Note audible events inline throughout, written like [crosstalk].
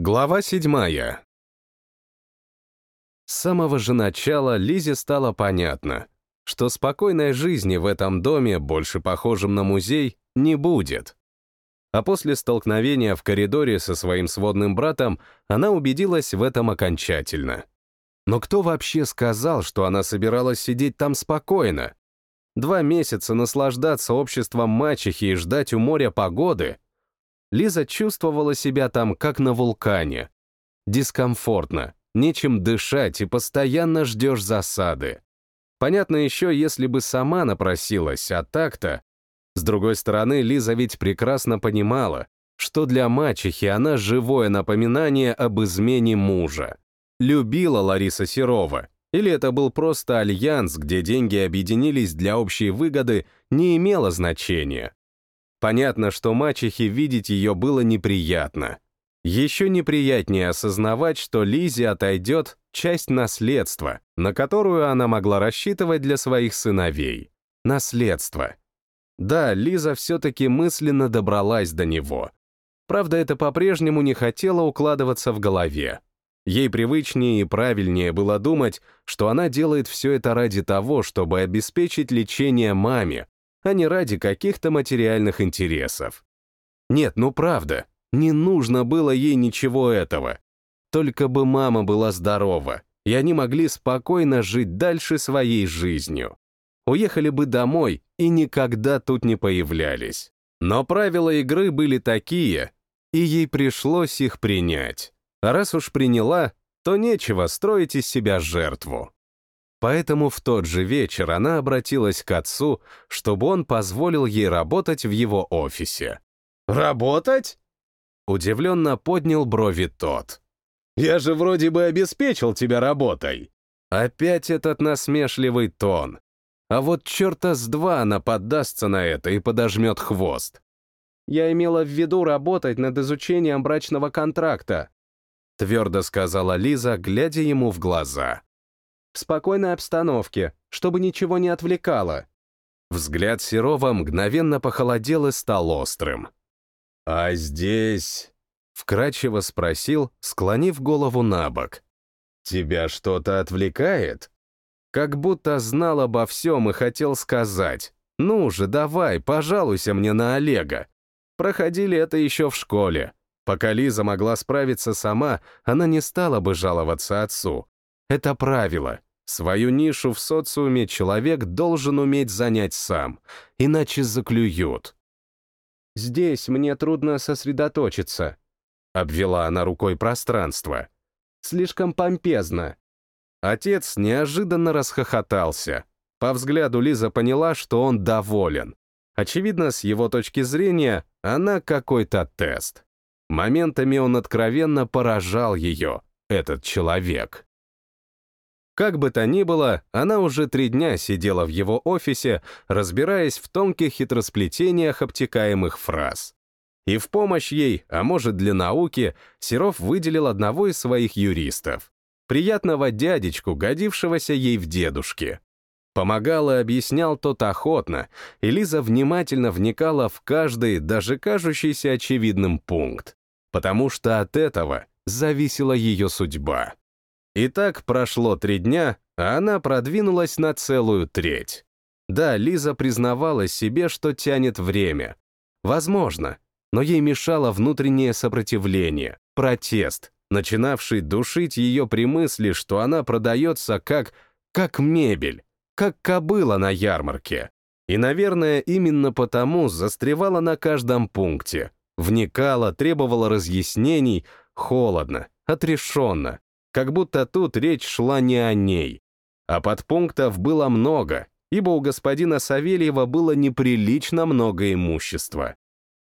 Глава седьмая. С самого же начала Лизе стало понятно, что спокойной жизни в этом доме, больше похожем на музей, не будет. А после столкновения в коридоре со своим сводным братом она убедилась в этом окончательно. Но кто вообще сказал, что она собиралась сидеть там спокойно? Два месяца наслаждаться обществом мачехи и ждать у моря погоды — Лиза чувствовала себя там, как на вулкане. Дискомфортно, нечем дышать и постоянно ждешь засады. Понятно еще, если бы сама напросилась, а так-то... С другой стороны, Лиза ведь прекрасно понимала, что для мачехи она живое напоминание об измене мужа. Любила Лариса Серова, или это был просто альянс, где деньги объединились для общей выгоды, не имело значения. Понятно, что мачехе видеть ее было неприятно. Еще неприятнее осознавать, что Лизе отойдет часть наследства, на которую она могла рассчитывать для своих сыновей. Наследство. Да, Лиза все-таки мысленно добралась до него. Правда, это по-прежнему не хотело укладываться в голове. Ей привычнее и правильнее было думать, что она делает все это ради того, чтобы обеспечить лечение маме, а не ради каких-то материальных интересов. Нет, ну правда, не нужно было ей ничего этого. Только бы мама была здорова, и они могли спокойно жить дальше своей жизнью. Уехали бы домой и никогда тут не появлялись. Но правила игры были такие, и ей пришлось их принять. А раз уж приняла, то нечего строить из себя жертву. Поэтому в тот же вечер она обратилась к отцу, чтобы он позволил ей работать в его офисе. «Работать?» Удивленно поднял брови тот. «Я же вроде бы обеспечил тебя работой». Опять этот насмешливый тон. А вот черта с два она поддастся на это и подожмет хвост. «Я имела в виду работать над изучением брачного контракта», твердо сказала Лиза, глядя ему в глаза в спокойной обстановке, чтобы ничего не отвлекало. Взгляд Серова мгновенно похолодел и стал острым. «А здесь...» — вкрадчиво спросил, склонив голову на бок. «Тебя что-то отвлекает?» Как будто знал обо всем и хотел сказать. «Ну же, давай, пожалуйся мне на Олега». Проходили это еще в школе. Пока Лиза могла справиться сама, она не стала бы жаловаться отцу. Это правило. Свою нишу в социуме человек должен уметь занять сам, иначе заклюют. «Здесь мне трудно сосредоточиться», — обвела она рукой пространство. «Слишком помпезно». Отец неожиданно расхохотался. По взгляду Лиза поняла, что он доволен. Очевидно, с его точки зрения, она какой-то тест. Моментами он откровенно поражал ее, этот человек. Как бы то ни было, она уже три дня сидела в его офисе, разбираясь в тонких хитросплетениях обтекаемых фраз. И в помощь ей, а может для науки, Серов выделил одного из своих юристов. Приятного дядечку, годившегося ей в дедушке. Помогал и объяснял тот охотно, и Лиза внимательно вникала в каждый, даже кажущийся очевидным пункт, потому что от этого зависела ее судьба. И так прошло три дня, а она продвинулась на целую треть. Да, Лиза признавала себе, что тянет время. Возможно, но ей мешало внутреннее сопротивление, протест, начинавший душить ее при мысли, что она продается как, как мебель, как кобыла на ярмарке. И, наверное, именно потому застревала на каждом пункте, вникала, требовала разъяснений, холодно, отрешенно, как будто тут речь шла не о ней. А подпунктов было много, ибо у господина Савельева было неприлично много имущества.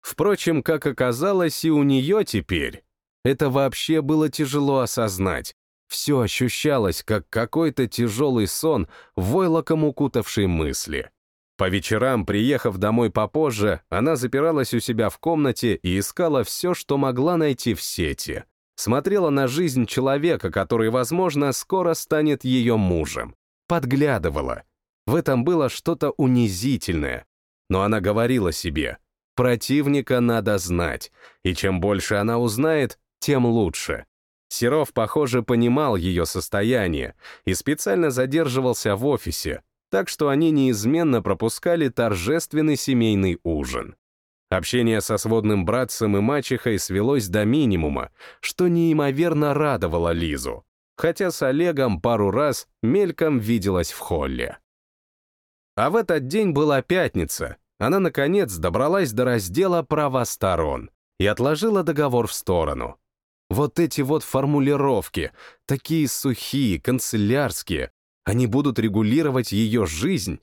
Впрочем, как оказалось, и у нее теперь. Это вообще было тяжело осознать. Все ощущалось, как какой-то тяжелый сон, войлоком укутавший мысли. По вечерам, приехав домой попозже, она запиралась у себя в комнате и искала все, что могла найти в сети смотрела на жизнь человека, который, возможно, скоро станет ее мужем. Подглядывала. В этом было что-то унизительное. Но она говорила себе, противника надо знать, и чем больше она узнает, тем лучше. Серов, похоже, понимал ее состояние и специально задерживался в офисе, так что они неизменно пропускали торжественный семейный ужин. Общение со сводным братцем и мачехой свелось до минимума, что неимоверно радовало Лизу, хотя с Олегом пару раз мельком виделась в холле. А в этот день была пятница, она, наконец, добралась до раздела «Права сторон» и отложила договор в сторону. Вот эти вот формулировки, такие сухие, канцелярские, они будут регулировать ее жизнь.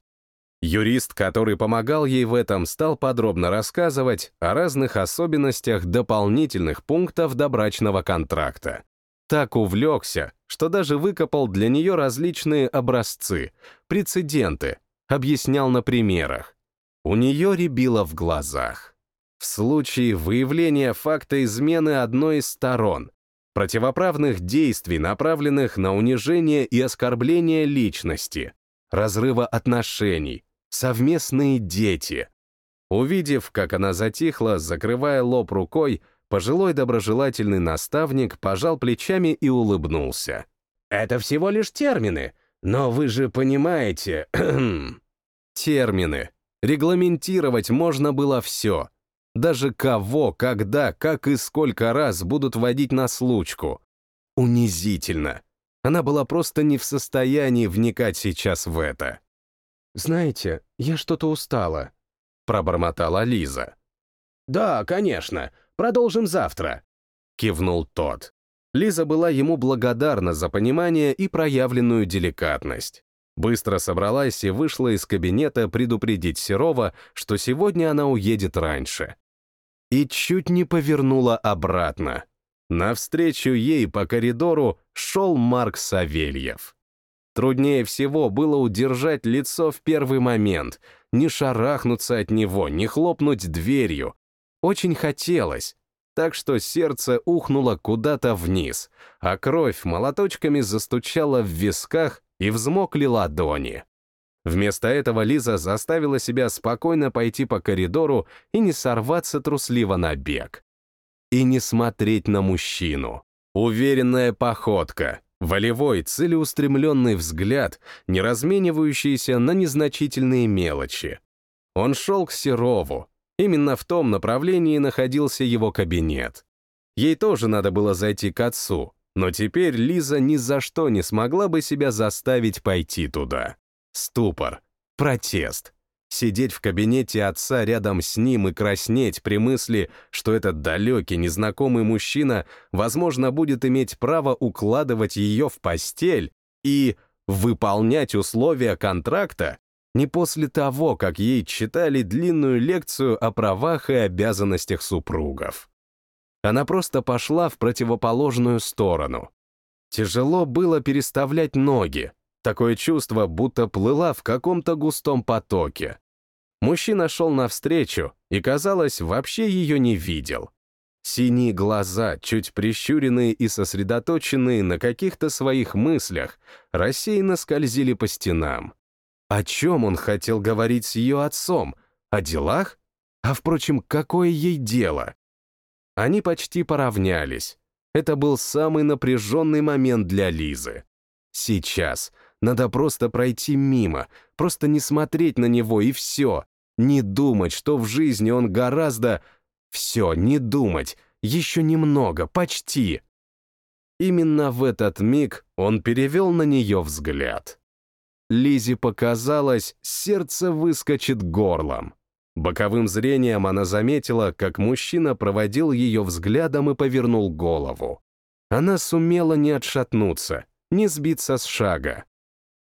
Юрист, который помогал ей в этом, стал подробно рассказывать о разных особенностях дополнительных пунктов добрачного контракта. Так увлекся, что даже выкопал для нее различные образцы, прецеденты, объяснял на примерах. У нее рябило в глазах. В случае выявления факта измены одной из сторон, противоправных действий, направленных на унижение и оскорбление личности, разрыва отношений, совместные дети. Увидев, как она затихла, закрывая лоб рукой, пожилой доброжелательный наставник пожал плечами и улыбнулся. «Это всего лишь термины, но вы же понимаете...» [clears throat] Термины. Регламентировать можно было все. Даже кого, когда, как и сколько раз будут водить на случку. Унизительно. Она была просто не в состоянии вникать сейчас в это. «Знаете, я что-то устала», — пробормотала Лиза. «Да, конечно. Продолжим завтра», — кивнул тот. Лиза была ему благодарна за понимание и проявленную деликатность. Быстро собралась и вышла из кабинета предупредить Серова, что сегодня она уедет раньше и чуть не повернула обратно. Навстречу ей по коридору шел Марк Савельев. Труднее всего было удержать лицо в первый момент, не шарахнуться от него, не хлопнуть дверью. Очень хотелось, так что сердце ухнуло куда-то вниз, а кровь молоточками застучала в висках и взмокли ладони. Вместо этого Лиза заставила себя спокойно пойти по коридору и не сорваться трусливо на бег. И не смотреть на мужчину. Уверенная походка, волевой, целеустремленный взгляд, не разменивающийся на незначительные мелочи. Он шел к Серову. Именно в том направлении находился его кабинет. Ей тоже надо было зайти к отцу, но теперь Лиза ни за что не смогла бы себя заставить пойти туда. Ступор. Протест. Сидеть в кабинете отца рядом с ним и краснеть при мысли, что этот далекий, незнакомый мужчина, возможно, будет иметь право укладывать ее в постель и выполнять условия контракта, не после того, как ей читали длинную лекцию о правах и обязанностях супругов. Она просто пошла в противоположную сторону. Тяжело было переставлять ноги, Такое чувство, будто плыла в каком-то густом потоке. Мужчина шел навстречу и, казалось, вообще ее не видел. Синие глаза, чуть прищуренные и сосредоточенные на каких-то своих мыслях, рассеянно скользили по стенам. О чем он хотел говорить с ее отцом? О делах? А, впрочем, какое ей дело? Они почти поравнялись. Это был самый напряженный момент для Лизы. Сейчас, надо просто пройти мимо, просто не смотреть на него и все. Не думать, что в жизни он гораздо... Все, не думать. Еще немного, почти. Именно в этот миг он перевел на нее взгляд. Лизе показалось, сердце выскочит горлом. Боковым зрением она заметила, как мужчина проводил ее взглядом и повернул голову. Она сумела не отшатнуться, не сбиться с шага.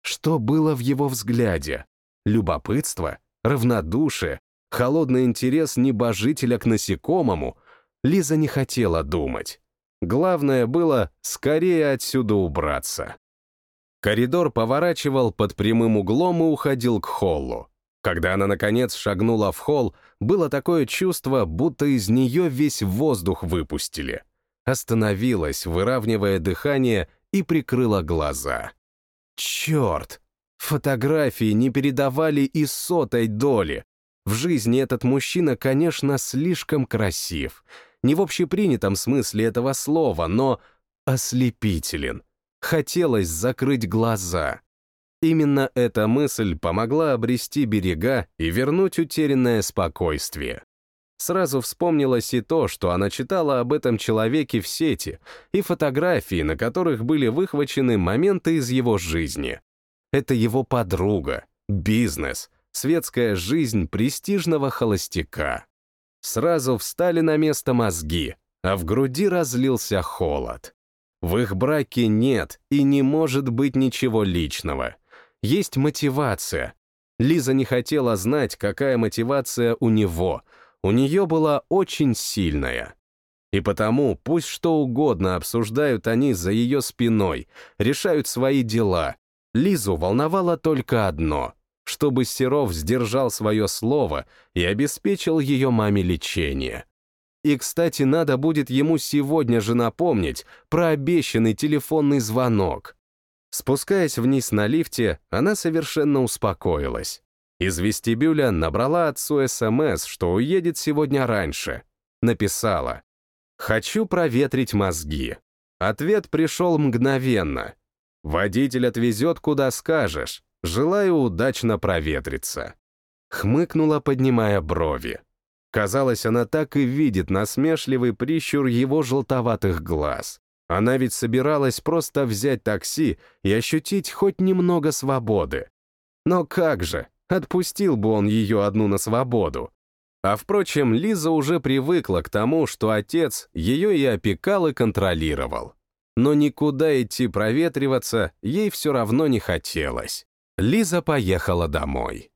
Что было в его взгляде? Любопытство? Равнодушие? Холодный интерес небожителя к насекомому? Лиза не хотела думать. Главное было скорее отсюда убраться. Коридор поворачивал под прямым углом и уходил к холлу. Когда она, наконец, шагнула в холл, было такое чувство, будто из нее весь воздух выпустили. Остановилась, выравнивая дыхание, и прикрыла глаза. Черт! Фотографии не передавали и сотой доли. В жизни этот мужчина, конечно, слишком красив. не в общепринятом смысле этого слова, но ослепителен. Хотелось закрыть глаза. Именно эта мысль помогла обрести берега и вернуть утерянное спокойствие. Сразу вспомнилось и то, что она читала об этом человеке в сети, и фотографии, на которых были выхвачены моменты из его жизни. Это его подруга, бизнес, светская жизнь престижного холостяка. Сразу встали на место мозги, а в груди разлился холод. В их браке нет и не может быть ничего личного. Есть мотивация. Лиза не хотела знать, какая мотивация у него — у нее была очень сильная. И потому пусть что угодно обсуждают они за ее спиной, решают свои дела. Лизу волновало только одно — чтобы Серов сдержал свое слово и обеспечил ее маме лечение. И, кстати, надо будет ему сегодня же напомнить про обещанный телефонный звонок. Спускаясь вниз на лифте, она совершенно успокоилась. Из вестибюля набрала отцу СМС, что уедет сегодня раньше. Написала «Хочу проветрить мозги». Ответ пришел мгновенно. «Водитель отвезет, куда скажешь. Желаю удачно проветриться». Хмыкнула, поднимая брови. Казалось, она так и видит насмешливый прищур его желтоватых глаз. Она ведь собиралась просто взять такси и ощутить хоть немного свободы. Но как же, Отпустил бы он ее одну на свободу. А впрочем, Лиза уже привыкла к тому, что отец ее и опекал, и контролировал. Но никуда идти проветриваться ей все равно не хотелось. Лиза поехала домой.